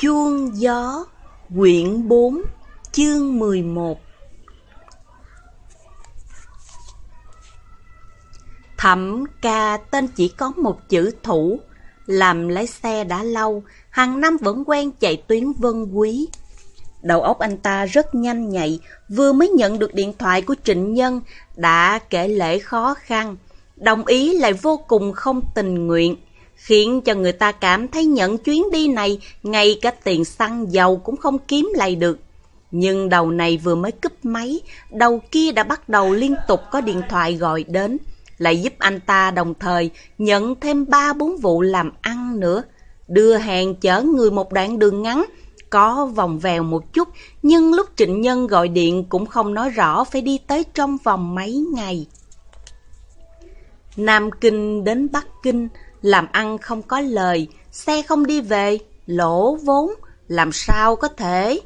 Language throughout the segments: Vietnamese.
Chuông gió, quyển 4, chương 11 Thẩm ca tên chỉ có một chữ thủ, làm lái xe đã lâu, hàng năm vẫn quen chạy tuyến vân quý. Đầu óc anh ta rất nhanh nhạy, vừa mới nhận được điện thoại của Trịnh Nhân, đã kể lễ khó khăn, đồng ý lại vô cùng không tình nguyện khiến cho người ta cảm thấy nhận chuyến đi này ngay cả tiền xăng dầu cũng không kiếm lại được. Nhưng đầu này vừa mới cúp máy, đầu kia đã bắt đầu liên tục có điện thoại gọi đến, lại giúp anh ta đồng thời nhận thêm 3-4 vụ làm ăn nữa. Đưa hàng chở người một đoạn đường ngắn, có vòng vèo một chút, nhưng lúc Trịnh Nhân gọi điện cũng không nói rõ phải đi tới trong vòng mấy ngày. Nam Kinh đến Bắc Kinh, làm ăn không có lời, xe không đi về, lỗ vốn, làm sao có thể?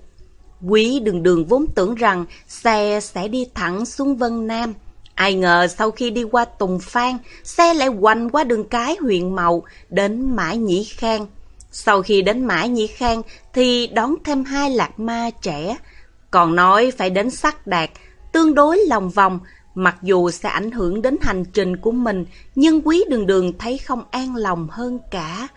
Quý đường đường vốn tưởng rằng xe sẽ đi thẳng xuống Vân Nam. Ai ngờ sau khi đi qua Tùng Phan, xe lại quanh qua đường cái huyện Mậu đến Mã Nhĩ Khang. Sau khi đến Mã Nhĩ Khang thì đón thêm hai lạc ma trẻ. Còn nói phải đến sắc đạt, tương đối lòng vòng, Mặc dù sẽ ảnh hưởng đến hành trình của mình, nhưng quý đường đường thấy không an lòng hơn cả.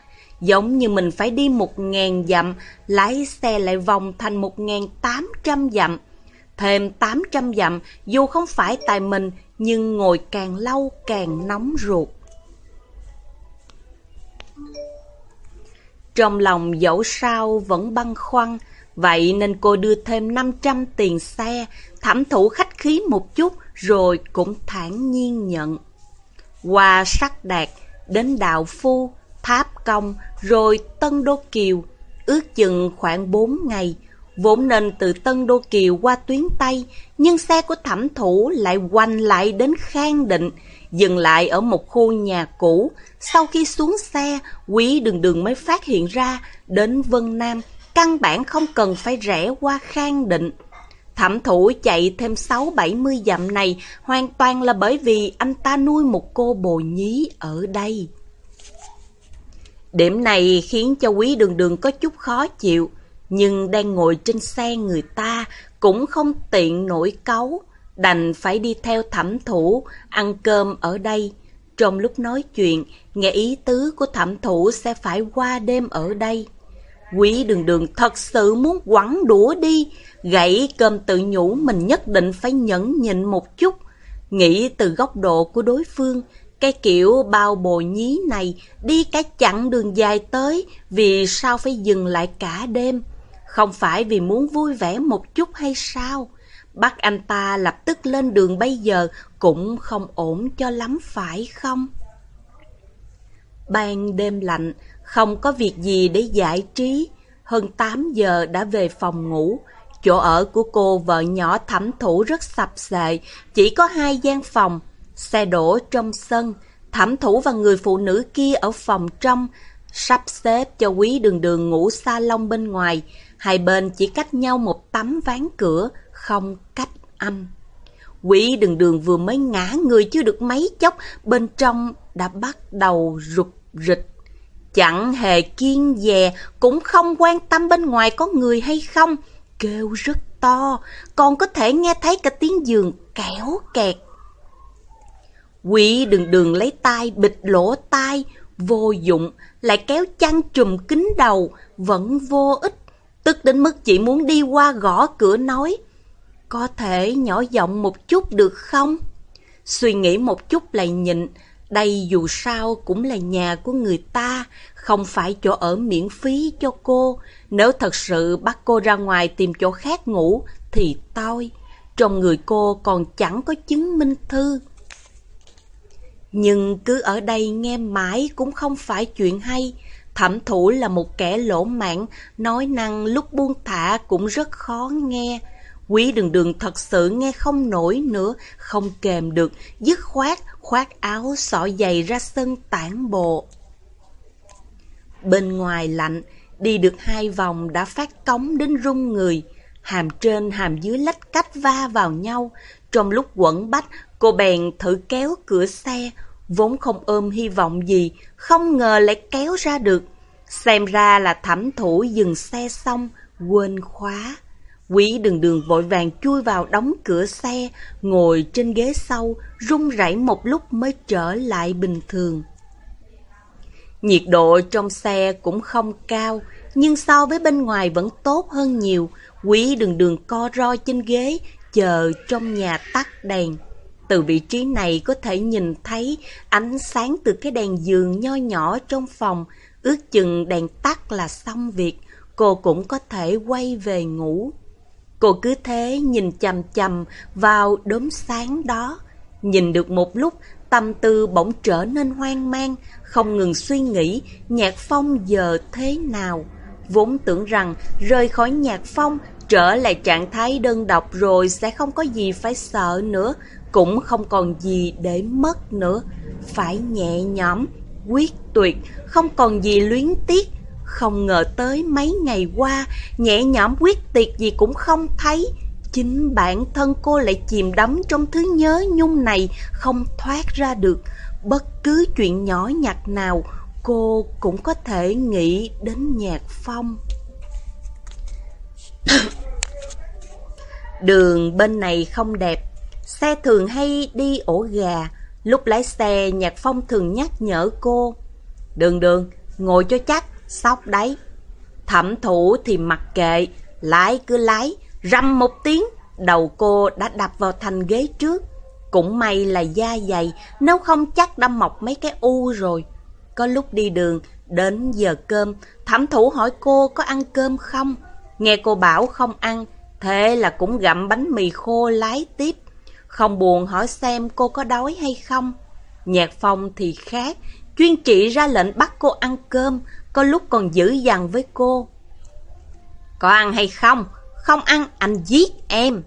Giống như mình phải đi một ngàn dặm, lái xe lại vòng thành một ngàn tám trăm dặm. Thêm tám trăm dặm, dù không phải tại mình, nhưng ngồi càng lâu càng nóng ruột. Trong lòng dẫu sao vẫn băn khoăn, vậy nên cô đưa thêm 500 tiền xe, thẩm thủ khách khí một chút, rồi cũng thản nhiên nhận. Qua sắc đạt, đến đạo phu, tháp công, rồi Tân Đô Kiều, ước chừng khoảng 4 ngày. Vốn nên từ Tân Đô Kiều qua tuyến Tây, nhưng xe của thẩm thủ lại quanh lại đến Khang Định, dừng lại ở một khu nhà cũ. Sau khi xuống xe, quý đường đường mới phát hiện ra, đến Vân Nam, căn bản không cần phải rẽ qua Khang Định. Thẩm thủ chạy thêm 6-70 dặm này hoàn toàn là bởi vì anh ta nuôi một cô bồ nhí ở đây. Điểm này khiến cho quý đường đường có chút khó chịu, nhưng đang ngồi trên xe người ta cũng không tiện nổi cấu, đành phải đi theo thẩm thủ, ăn cơm ở đây. Trong lúc nói chuyện, nghe ý tứ của thẩm thủ sẽ phải qua đêm ở đây. Quý đường đường thật sự muốn quẳng đũa đi, gãy cơm tự nhủ mình nhất định phải nhẫn nhịn một chút. Nghĩ từ góc độ của đối phương, cái kiểu bao bồi nhí này đi cả chặng đường dài tới, vì sao phải dừng lại cả đêm? Không phải vì muốn vui vẻ một chút hay sao? Bắt anh ta lập tức lên đường bây giờ cũng không ổn cho lắm phải không? Ban đêm lạnh, không có việc gì để giải trí. Hơn 8 giờ đã về phòng ngủ. Chỗ ở của cô vợ nhỏ thẩm thủ rất sập sệ, chỉ có hai gian phòng. Xe đổ trong sân, thẩm thủ và người phụ nữ kia ở phòng trong, sắp xếp cho quý đường đường ngủ sa lông bên ngoài. Hai bên chỉ cách nhau một tấm ván cửa, không cách âm. Quý đường đường vừa mới ngã người chưa được mấy chốc, bên trong đã bắt đầu rụt rịch. Chẳng hề kiên dè, cũng không quan tâm bên ngoài có người hay không. Kêu rất to, còn có thể nghe thấy cả tiếng giường kéo kẹt. Quỷ đường đường lấy tay bịt lỗ tai, vô dụng, lại kéo chăn trùm kính đầu, vẫn vô ích. Tức đến mức chỉ muốn đi qua gõ cửa nói, có thể nhỏ giọng một chút được không? Suy nghĩ một chút lại nhịn, đây dù sao cũng là nhà của người ta, không phải chỗ ở miễn phí cho cô. Nếu thật sự bắt cô ra ngoài tìm chỗ khác ngủ, thì tôi, trong người cô còn chẳng có chứng minh thư. Nhưng cứ ở đây nghe mãi cũng không phải chuyện hay. Thẩm thủ là một kẻ lỗ mãn, nói năng lúc buông thả cũng rất khó nghe. Quý đường đường thật sự nghe không nổi nữa, không kèm được, dứt khoát, khoác áo xỏ giày ra sân tản bộ. Bên ngoài lạnh, đi được hai vòng đã phát cống đến rung người. Hàm trên hàm dưới lách cách va vào nhau. Trong lúc quẩn bách, cô bèn thử kéo cửa xe. Vốn không ôm hy vọng gì, không ngờ lại kéo ra được. Xem ra là thẩm thủ dừng xe xong, quên khóa. Quý đường đường vội vàng chui vào đóng cửa xe, ngồi trên ghế sau, run rẩy một lúc mới trở lại bình thường. Nhiệt độ trong xe cũng không cao, nhưng so với bên ngoài vẫn tốt hơn nhiều. Quý đường đường co ro trên ghế, chờ trong nhà tắt đèn. Từ vị trí này có thể nhìn thấy ánh sáng từ cái đèn giường nho nhỏ trong phòng, ước chừng đèn tắt là xong việc, cô cũng có thể quay về ngủ. Cô cứ thế nhìn chầm chầm vào đốm sáng đó. Nhìn được một lúc, tâm tư bỗng trở nên hoang mang, không ngừng suy nghĩ nhạc phong giờ thế nào. Vốn tưởng rằng rời khỏi nhạc phong, trở lại trạng thái đơn độc rồi sẽ không có gì phải sợ nữa, cũng không còn gì để mất nữa. Phải nhẹ nhõm, quyết tuyệt, không còn gì luyến tiếc. Không ngờ tới mấy ngày qua, nhẹ nhõm quyết tuyệt gì cũng không thấy. Chính bản thân cô lại chìm đắm trong thứ nhớ nhung này, không thoát ra được. Bất cứ chuyện nhỏ nhặt nào, cô cũng có thể nghĩ đến nhạc phong. Đường bên này không đẹp, xe thường hay đi ổ gà. Lúc lái xe, Nhạc Phong thường nhắc nhở cô. Đường đường, ngồi cho chắc, sóc đấy. Thẩm thủ thì mặc kệ, lái cứ lái, răm một tiếng, đầu cô đã đập vào thành ghế trước. Cũng may là da dày, nếu không chắc đã mọc mấy cái u rồi. Có lúc đi đường, đến giờ cơm, thẩm thủ hỏi cô có ăn cơm không? Nghe cô bảo không ăn, thế là cũng gặm bánh mì khô lái tiếp. Không buồn hỏi xem cô có đói hay không. Nhạc phong thì khác, chuyên trị ra lệnh bắt cô ăn cơm, có lúc còn dữ dằn với cô. Có ăn hay không? Không ăn, anh giết em.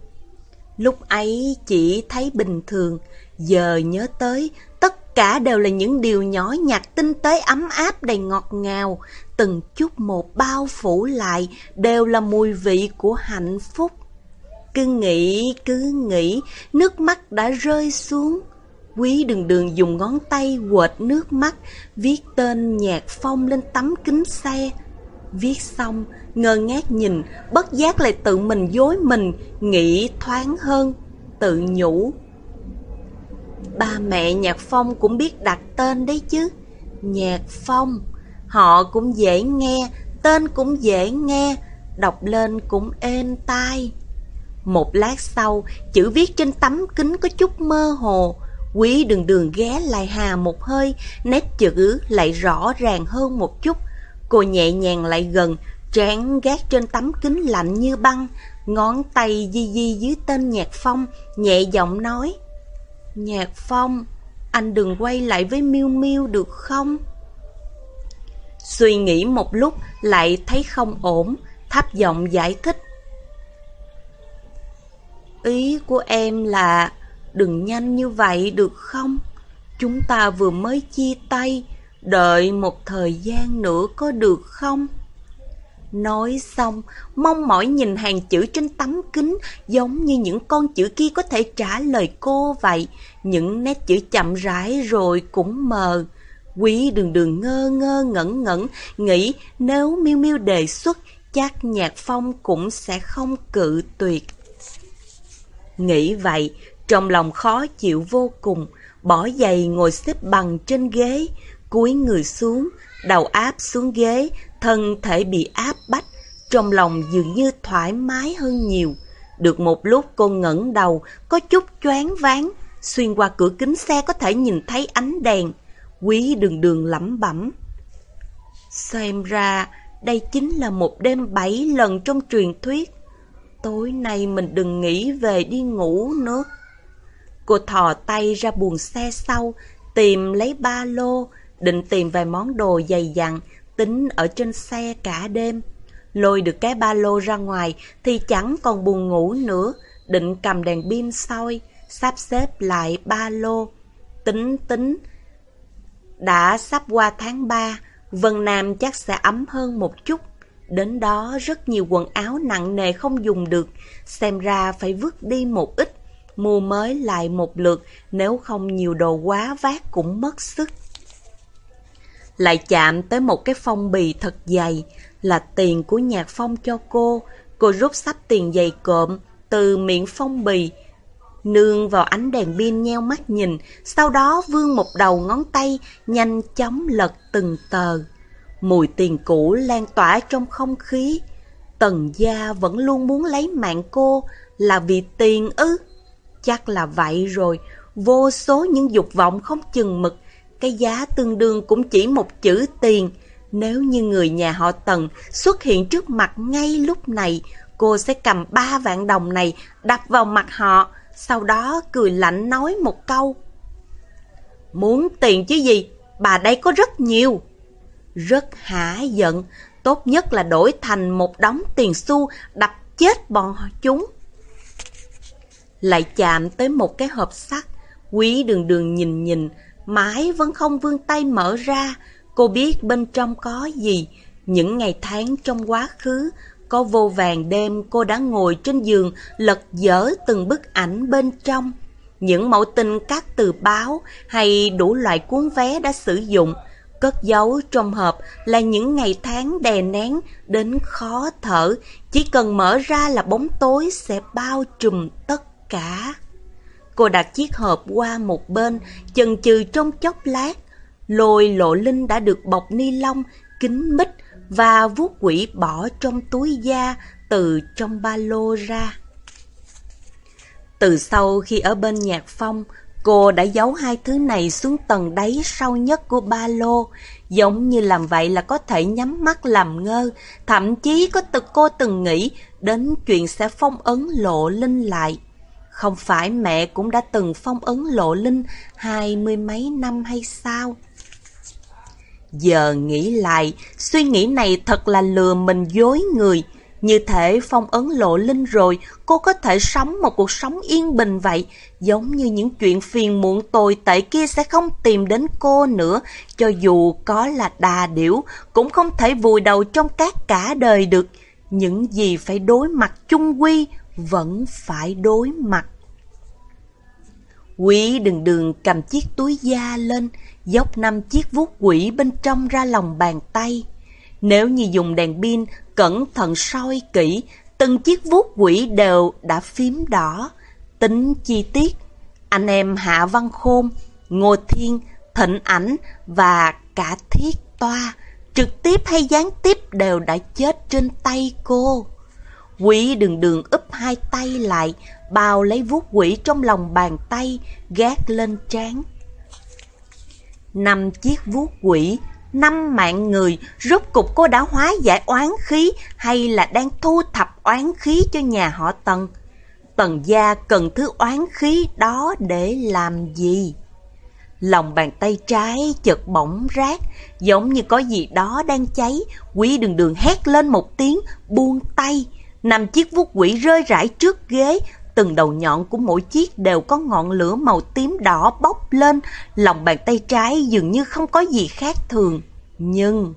Lúc ấy chỉ thấy bình thường, giờ nhớ tới, tất cả đều là những điều nhỏ nhặt tinh tế ấm áp đầy ngọt ngào, từng chút một bao phủ lại đều là mùi vị của hạnh phúc. Cứ nghĩ, cứ nghĩ, nước mắt đã rơi xuống. Quý đường đường dùng ngón tay quệt nước mắt, viết tên nhạc phong lên tấm kính xe. Viết xong, ngơ ngác nhìn, bất giác lại tự mình dối mình, nghĩ thoáng hơn, tự nhủ. Ba mẹ Nhạc Phong cũng biết đặt tên đấy chứ. Nhạc Phong, họ cũng dễ nghe, tên cũng dễ nghe, đọc lên cũng êm tai. Một lát sau, chữ viết trên tấm kính có chút mơ hồ. Quý đường đường ghé lại hà một hơi, nét chữ lại rõ ràng hơn một chút. Cô nhẹ nhàng lại gần, trán gác trên tấm kính lạnh như băng, ngón tay di di dưới tên Nhạc Phong, nhẹ giọng nói. Nhạc Phong, anh đừng quay lại với Miêu Miêu được không? Suy nghĩ một lúc lại thấy không ổn, thấp giọng giải thích. Ý của em là đừng nhanh như vậy được không? Chúng ta vừa mới chia tay, đợi một thời gian nữa có được không? Nói xong, mong mỏi nhìn hàng chữ trên tấm kính giống như những con chữ kia có thể trả lời cô vậy. Những nét chữ chậm rãi rồi cũng mờ. Quý đường đường ngơ ngơ ngẩn ngẩn, nghĩ nếu miêu miêu đề xuất, chắc nhạc phong cũng sẽ không cự tuyệt. Nghĩ vậy, trong lòng khó chịu vô cùng, bỏ giày ngồi xếp bằng trên ghế, cúi người xuống, đầu áp xuống ghế, thân thể bị áp bách, trong lòng dường như thoải mái hơn nhiều. Được một lúc cô ngẩng đầu, có chút choáng váng, xuyên qua cửa kính xe có thể nhìn thấy ánh đèn. Quý đường đường lẩm bẩm. Xem ra, đây chính là một đêm bảy lần trong truyền thuyết. Tối nay mình đừng nghĩ về đi ngủ nữa. Cô thò tay ra buồng xe sau, tìm lấy ba lô, định tìm vài món đồ dày dặn, tính ở trên xe cả đêm. Lôi được cái ba lô ra ngoài thì chẳng còn buồn ngủ nữa, định cầm đèn pin soi, sắp xếp lại ba lô. Tính tính, đã sắp qua tháng 3, Vân Nam chắc sẽ ấm hơn một chút. Đến đó rất nhiều quần áo nặng nề không dùng được, xem ra phải vứt đi một ít, mua mới lại một lượt, nếu không nhiều đồ quá vác cũng mất sức. lại chạm tới một cái phong bì thật dày, là tiền của nhạc phong cho cô. Cô rút sắp tiền dày cộm từ miệng phong bì, nương vào ánh đèn pin nheo mắt nhìn, sau đó vươn một đầu ngón tay, nhanh chóng lật từng tờ. Mùi tiền cũ lan tỏa trong không khí. Tần gia vẫn luôn muốn lấy mạng cô là vì tiền ư. Chắc là vậy rồi, vô số những dục vọng không chừng mực, cái giá tương đương cũng chỉ một chữ tiền. Nếu như người nhà họ Tần xuất hiện trước mặt ngay lúc này, cô sẽ cầm ba vạn đồng này đập vào mặt họ, sau đó cười lạnh nói một câu. Muốn tiền chứ gì, bà đây có rất nhiều. Rất hả giận, tốt nhất là đổi thành một đống tiền xu đập chết bọn chúng. Lại chạm tới một cái hộp sắt, quý đường đường nhìn nhìn, mãi vẫn không vươn tay mở ra. Cô biết bên trong có gì. Những ngày tháng trong quá khứ, có vô vàng đêm cô đã ngồi trên giường lật dở từng bức ảnh bên trong. Những mẫu tin các từ báo hay đủ loại cuốn vé đã sử dụng, cất giấu trong hộp là những ngày tháng đè nén đến khó thở, chỉ cần mở ra là bóng tối sẽ bao trùm tất cả. Cô đặt chiếc hộp qua một bên, chần chừ trong chốc lát. Lôi lộ linh đã được bọc ni lông, kín mít và vuốt quỷ bỏ trong túi da từ trong ba lô ra. Từ sau khi ở bên nhạc phong, cô đã giấu hai thứ này xuống tầng đáy sâu nhất của ba lô, giống như làm vậy là có thể nhắm mắt làm ngơ, thậm chí có từ cô từng nghĩ đến chuyện sẽ phong ấn lộ linh lại. Không phải mẹ cũng đã từng phong ấn lộ linh hai mươi mấy năm hay sao? Giờ nghĩ lại, suy nghĩ này thật là lừa mình dối người. Như thể phong ấn lộ linh rồi, cô có thể sống một cuộc sống yên bình vậy. Giống như những chuyện phiền muộn tồi tệ kia sẽ không tìm đến cô nữa. Cho dù có là đà điểu, cũng không thể vùi đầu trong cát cả đời được. Những gì phải đối mặt chung quy, vẫn phải đối mặt. Quý đừng đường cầm chiếc túi da lên, dốc năm chiếc vuốt quỷ bên trong ra lòng bàn tay. Nếu như dùng đèn pin, cẩn thận soi kỹ, từng chiếc vuốt quỷ đều đã phím đỏ. Tính chi tiết, anh em Hạ Văn Khôn, Ngô Thiên, Thịnh Ảnh và cả Thiết Toa, trực tiếp hay gián tiếp đều đã chết trên tay cô. Quỷ đường đường úp hai tay lại, bao lấy vuốt quỷ trong lòng bàn tay, gác lên trán. Năm chiếc vuốt quỷ, năm mạng người, rốt cục cô đã hóa giải oán khí hay là đang thu thập oán khí cho nhà họ Tần? Tần gia cần thứ oán khí đó để làm gì? Lòng bàn tay trái chợt bỗng rát, giống như có gì đó đang cháy, quý đường đường hét lên một tiếng, buông tay. Năm chiếc vuốt quỷ rơi rải trước ghế, từng đầu nhọn của mỗi chiếc đều có ngọn lửa màu tím đỏ bốc lên, lòng bàn tay trái dường như không có gì khác thường. Nhưng...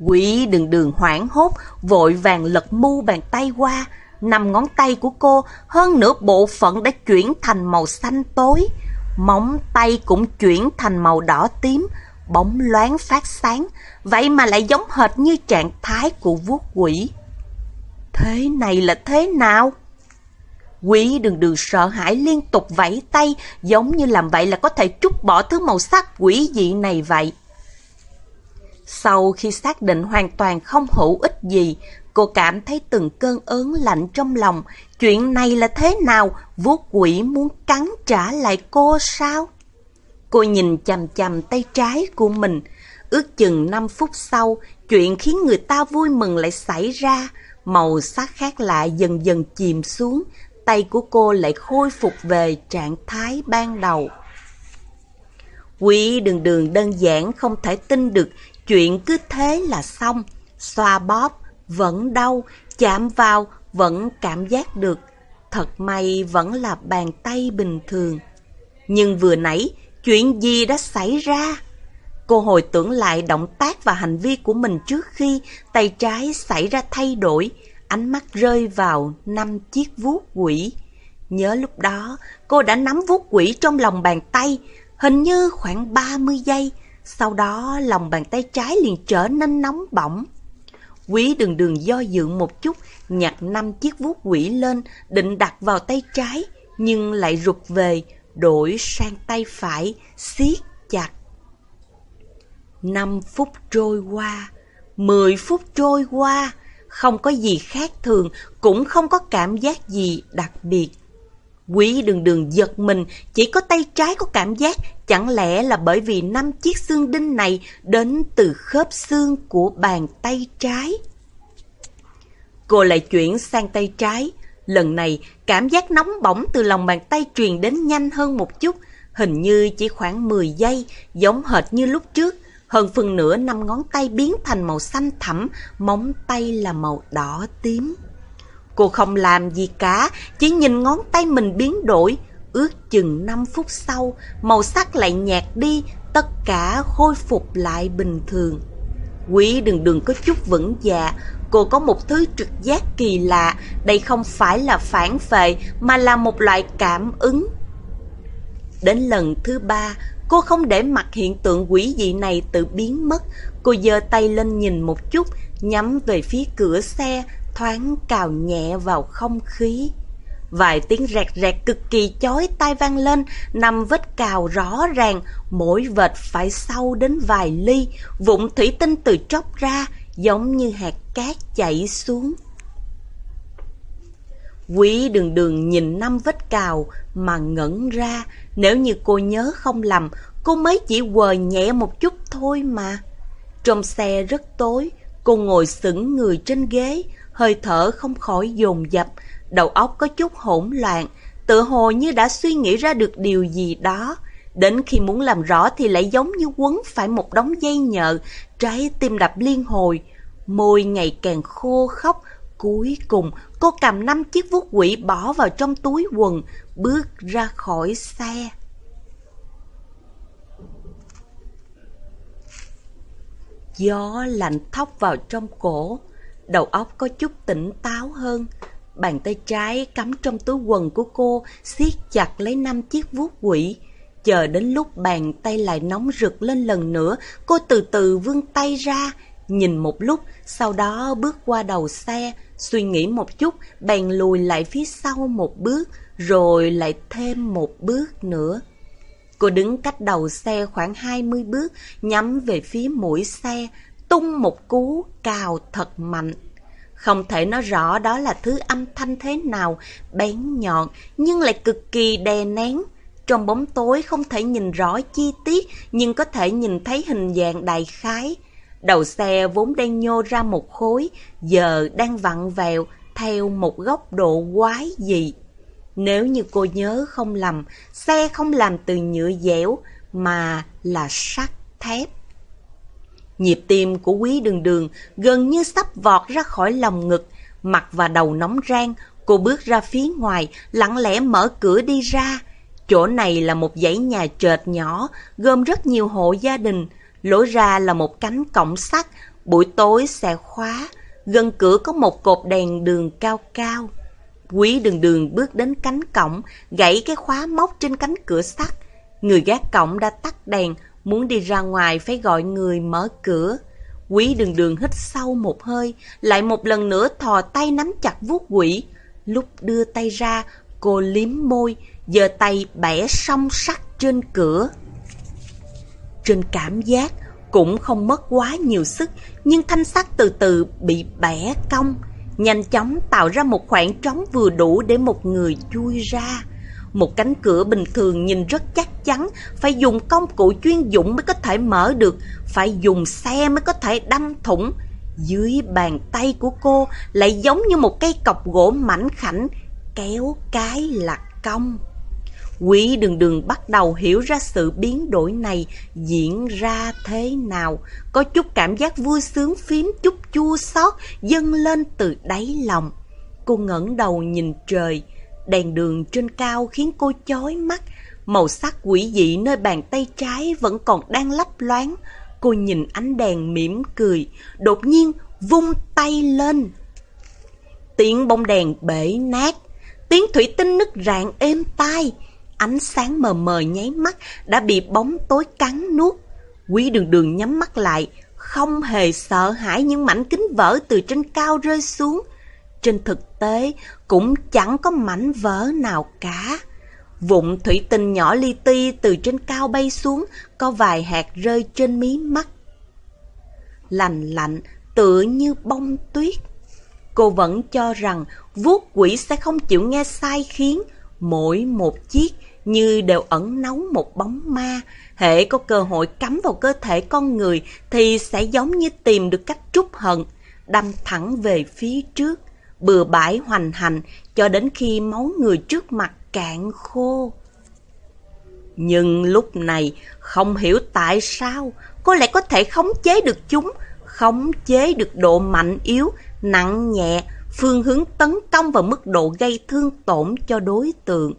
Quỷ đường đường hoảng hốt, vội vàng lật mu bàn tay qua, năm ngón tay của cô, hơn nửa bộ phận đã chuyển thành màu xanh tối. Móng tay cũng chuyển thành màu đỏ tím, bóng loáng phát sáng, vậy mà lại giống hệt như trạng thái của vuốt quỷ. Thế này là thế nào? Quý đừng đường sợ hãi liên tục vẫy tay, giống như làm vậy là có thể trút bỏ thứ màu sắc quỷ dị này vậy. Sau khi xác định hoàn toàn không hữu ích gì, cô cảm thấy từng cơn ớn lạnh trong lòng. Chuyện này là thế nào? Vuốt quỷ muốn cắn trả lại cô sao? Cô nhìn chầm chầm tay trái của mình. Ước chừng 5 phút sau, chuyện khiến người ta vui mừng lại xảy ra. Màu sắc khác lạ dần dần chìm xuống, tay của cô lại khôi phục về trạng thái ban đầu. Quý đường đường đơn giản không thể tin được chuyện cứ thế là xong. Xoa bóp, vẫn đau, chạm vào, vẫn cảm giác được. Thật may vẫn là bàn tay bình thường. Nhưng vừa nãy, chuyện gì đã xảy ra? Cô hồi tưởng lại động tác và hành vi của mình trước khi tay trái xảy ra thay đổi, ánh mắt rơi vào năm chiếc vuốt quỷ. Nhớ lúc đó, cô đã nắm vuốt quỷ trong lòng bàn tay, hình như khoảng 30 giây, sau đó lòng bàn tay trái liền trở nên nóng bỏng. Quý đường đường do dự một chút, nhặt năm chiếc vuốt quỷ lên, định đặt vào tay trái, nhưng lại rụt về, đổi sang tay phải, siết chặt. Năm phút trôi qua, mười phút trôi qua, không có gì khác thường, cũng không có cảm giác gì đặc biệt. Quý đường đường giật mình, chỉ có tay trái có cảm giác, chẳng lẽ là bởi vì năm chiếc xương đinh này đến từ khớp xương của bàn tay trái? Cô lại chuyển sang tay trái, lần này cảm giác nóng bỏng từ lòng bàn tay truyền đến nhanh hơn một chút, hình như chỉ khoảng 10 giây, giống hệt như lúc trước. Hơn phần nửa năm ngón tay biến thành màu xanh thẳm, móng tay là màu đỏ tím. Cô không làm gì cả, chỉ nhìn ngón tay mình biến đổi. Ước chừng 5 phút sau, màu sắc lại nhạt đi, tất cả khôi phục lại bình thường. Quý đừng đừng có chút vững dạ, cô có một thứ trực giác kỳ lạ, đây không phải là phản phệ mà là một loại cảm ứng. Đến lần thứ ba, cô không để mặt hiện tượng quỷ dị này tự biến mất, cô giơ tay lên nhìn một chút, nhắm về phía cửa xe, thoáng cào nhẹ vào không khí. Vài tiếng rẹt rẹt cực kỳ chói tai vang lên, năm vết cào rõ ràng, mỗi vệt phải sâu đến vài ly, vụn thủy tinh từ tróc ra, giống như hạt cát chảy xuống. Quý đường đường nhìn năm vết cào mà ngẩn ra, nếu như cô nhớ không lầm, cô mới chỉ quờ nhẹ một chút thôi mà. Trong xe rất tối, cô ngồi sững người trên ghế, hơi thở không khỏi dồn dập, đầu óc có chút hỗn loạn, tự hồ như đã suy nghĩ ra được điều gì đó. Đến khi muốn làm rõ thì lại giống như quấn phải một đống dây nhợ, trái tim đập liên hồi, môi ngày càng khô khóc. Cuối cùng, cô cầm năm chiếc vuốt quỷ bỏ vào trong túi quần, bước ra khỏi xe. Gió lạnh thốc vào trong cổ, đầu óc có chút tỉnh táo hơn. Bàn tay trái cắm trong túi quần của cô, siết chặt lấy năm chiếc vuốt quỷ. Chờ đến lúc bàn tay lại nóng rực lên lần nữa, cô từ từ vươn tay ra, nhìn một lúc, sau đó bước qua đầu xe, suy nghĩ một chút, bèn lùi lại phía sau một bước, rồi lại thêm một bước nữa. Cô đứng cách đầu xe khoảng 20 bước, nhắm về phía mũi xe, tung một cú cào thật mạnh. Không thể nói rõ đó là thứ âm thanh thế nào, bén nhọn, nhưng lại cực kỳ đè nén. Trong bóng tối không thể nhìn rõ chi tiết, nhưng có thể nhìn thấy hình dạng đại khái. Đầu xe vốn đang nhô ra một khối, giờ đang vặn vẹo theo một góc độ quái dị. Nếu như cô nhớ không lầm, xe không làm từ nhựa dẻo mà là sắt thép. Nhịp tim của quý đường đường gần như sắp vọt ra khỏi lòng ngực, mặt và đầu nóng rang, cô bước ra phía ngoài, lặng lẽ mở cửa đi ra. Chỗ này là một dãy nhà trệt nhỏ, gồm rất nhiều hộ gia đình, lối ra là một cánh cổng sắt, buổi tối sẽ khóa, gần cửa có một cột đèn đường cao cao. Quý đường đường bước đến cánh cổng, gãy cái khóa móc trên cánh cửa sắt. Người gác cổng đã tắt đèn, muốn đi ra ngoài phải gọi người mở cửa. Quý đường đường hít sâu một hơi, lại một lần nữa thò tay nắm chặt vuốt quỷ. Lúc đưa tay ra, cô liếm môi, giờ tay bẻ song sắt trên cửa. Trên cảm giác, cũng không mất quá nhiều sức, nhưng thanh sắt từ từ bị bẻ cong, nhanh chóng tạo ra một khoảng trống vừa đủ để một người chui ra. Một cánh cửa bình thường nhìn rất chắc chắn, phải dùng công cụ chuyên dụng mới có thể mở được, phải dùng xe mới có thể đâm thủng. Dưới bàn tay của cô lại giống như một cây cọc gỗ mảnh khảnh, kéo cái là cong. Quý đường đường bắt đầu hiểu ra sự biến đổi này diễn ra thế nào. Có chút cảm giác vui sướng phím chút chua xót dâng lên từ đáy lòng. Cô ngẩng đầu nhìn trời, Đèn đường trên cao khiến cô chói mắt, màu sắc quỷ dị nơi bàn tay trái vẫn còn đang lấp loáng. Cô nhìn ánh đèn mỉm cười, đột nhiên vung tay lên. Tiếng bông đèn bể nát, tiếng thủy tinh nứt rạn êm tai, ánh sáng mờ mờ nháy mắt đã bị bóng tối cắn nuốt. Quý đường đường nhắm mắt lại, không hề sợ hãi những mảnh kính vỡ từ trên cao rơi xuống. Trên thực tế, cũng chẳng có mảnh vỡ nào cả. Vụn thủy tinh nhỏ li ti từ trên cao bay xuống, có vài hạt rơi trên mí mắt. Lành lạnh, tựa như bông tuyết. Cô vẫn cho rằng vuốt quỷ sẽ không chịu nghe sai khiến, mỗi một chiếc như đều ẩn nấu một bóng ma. Hệ có cơ hội cắm vào cơ thể con người thì sẽ giống như tìm được cách trút hận, đâm thẳng về phía trước, bừa bãi hoành hành cho đến khi máu người trước mặt cạn khô. Nhưng lúc này không hiểu tại sao cô lại có thể khống chế được chúng, khống chế được độ mạnh yếu, nặng nhẹ, phương hướng tấn công và mức độ gây thương tổn cho đối tượng.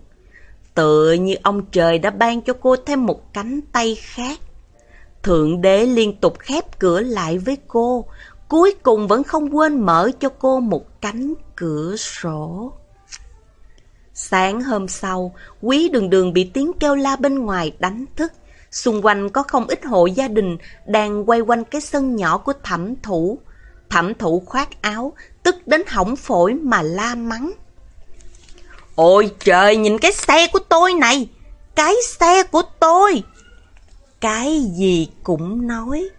Tựa như ông trời đã ban cho cô thêm một cánh tay khác. Thượng đế liên tục khép cửa lại với cô, cuối cùng vẫn không quên mở cho cô một cánh cửa sổ. Sáng hôm sau, quý đường đường bị tiếng kêu la bên ngoài đánh thức. Xung quanh có không ít hộ gia đình đang quay quanh cái sân nhỏ của thẩm thủ. Thẩm thủ khoác áo, tức đến hỏng phổi mà la mắng. Ôi trời, nhìn cái xe của tôi này! Cái xe của tôi! Cái gì cũng nói.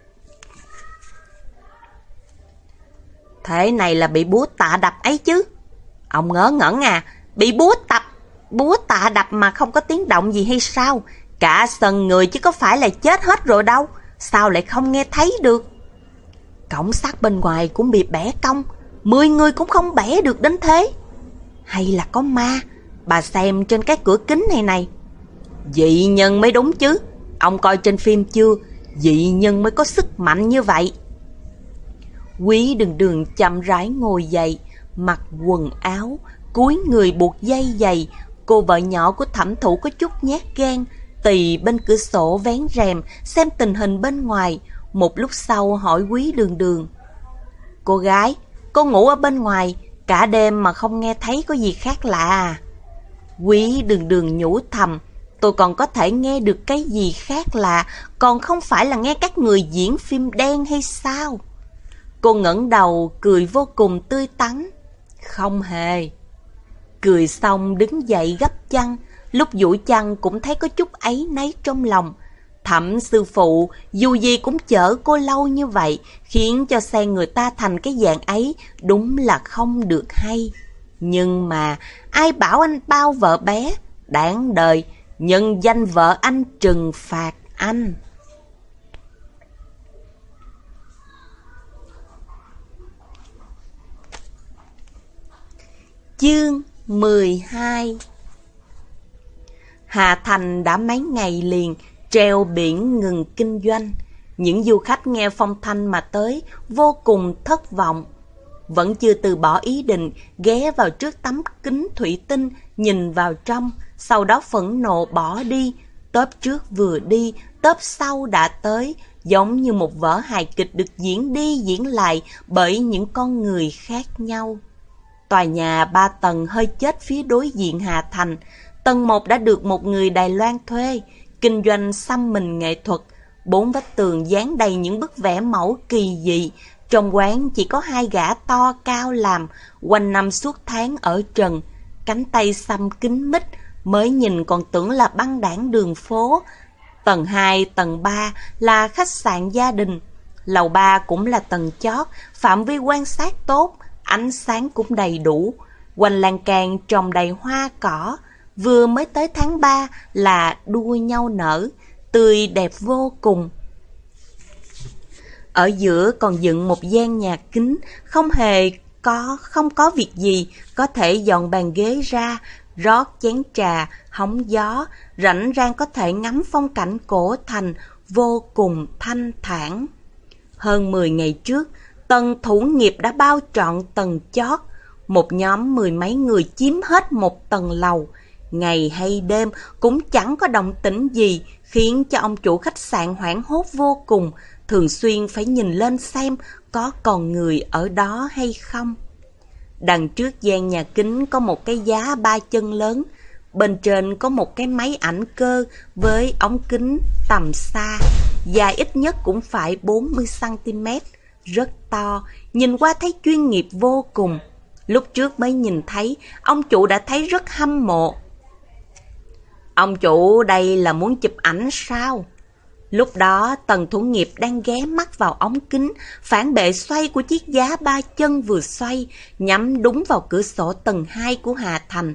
Thế này là bị búa tạ đập ấy chứ. Ông ngớ ngẩn à, bị búa tập, búa tạ đập mà không có tiếng động gì hay sao? Cả sân người chứ có phải là chết hết rồi đâu. Sao lại không nghe thấy được? Cổng sắt bên ngoài cũng bị bẻ cong. Mười người cũng không bẻ được đến thế. Hay là có ma? Bà xem trên cái cửa kính này này. Dị nhân mới đúng chứ. Ông coi trên phim chưa? Dị nhân mới có sức mạnh như vậy. Quý đường đường chậm rãi ngồi dậy, mặc quần áo, cúi người buộc dây giày. Cô vợ nhỏ của thẩm thủ có chút nhát gan, tì bên cửa sổ vén rèm xem tình hình bên ngoài. Một lúc sau hỏi quý đường đường. Cô gái, cô ngủ ở bên ngoài, cả đêm mà không nghe thấy có gì khác lạ à? Quý đường đường nhủ thầm, tôi còn có thể nghe được cái gì khác lạ, còn không phải là nghe các người diễn phim đen hay sao? Cô ngẩng đầu, cười vô cùng tươi tắn. Không hề. Cười xong đứng dậy gấp chăn, lúc vũ chăn cũng thấy có chút ấy nấy trong lòng. Thẩm sư phụ, dù gì cũng chở cô lâu như vậy, khiến cho xe người ta thành cái dạng ấy, đúng là không được hay. Nhưng mà, ai bảo anh bao vợ bé? Đáng đời, nhân danh vợ anh trừng phạt anh. Chương 12 Hà Thành đã mấy ngày liền treo biển ngừng kinh doanh. Những du khách nghe phong thanh mà tới vô cùng thất vọng. Vẫn chưa từ bỏ ý định ghé vào trước tấm kính thủy tinh nhìn vào trong, sau đó phẫn nộ bỏ đi. Tớp trước vừa đi, tớp sau đã tới, giống như một vở hài kịch được diễn đi diễn lại bởi những con người khác nhau. Tòa nhà ba tầng hơi chết phía đối diện Hà Thành. Tầng một đã được một người Đài Loan thuê, kinh doanh xăm mình nghệ thuật. Bốn vách tường dán đầy những bức vẽ mẫu kỳ dị. Trong quán chỉ có hai gã to cao làm, quanh năm suốt tháng ở trần. Cánh tay xăm kính mít, mới nhìn còn tưởng là băng đảng đường phố. Tầng 2, tầng 3 là khách sạn gia đình. Lầu 3 cũng là tầng chót, phạm vi quan sát tốt, ánh sáng cũng đầy đủ. Quanh lan can trồng đầy hoa cỏ, vừa mới tới tháng 3 là đua nhau nở, tươi đẹp vô cùng. Ở giữa còn dựng một gian nhà kính, không hề có, không có việc gì, có thể dọn bàn ghế ra, rót chén trà, hóng gió, rảnh rang có thể ngắm phong cảnh cổ thành vô cùng thanh thản. Hơn 10 ngày trước, tầng thủ nghiệp đã bao trọn tầng chót. Một nhóm mười mấy người chiếm hết một tầng lầu. Ngày hay đêm cũng chẳng có động tĩnh gì, khiến cho ông chủ khách sạn hoảng hốt vô cùng, thường xuyên phải nhìn lên xem có còn người ở đó hay không. Đằng trước gian nhà kính có một cái giá ba chân lớn, bên trên có một cái máy ảnh cơ với ống kính tầm xa. dài ít nhất cũng phải 40cm, rất to, nhìn qua thấy chuyên nghiệp vô cùng. Lúc trước mới nhìn thấy, ông chủ đã thấy rất hâm mộ. Ông chủ đây là muốn chụp ảnh sao? Lúc đó tần thủ nghiệp đang ghé mắt vào ống kính, phản bệ xoay của chiếc giá ba chân vừa xoay, nhắm đúng vào cửa sổ tầng 2 của Hà Thành.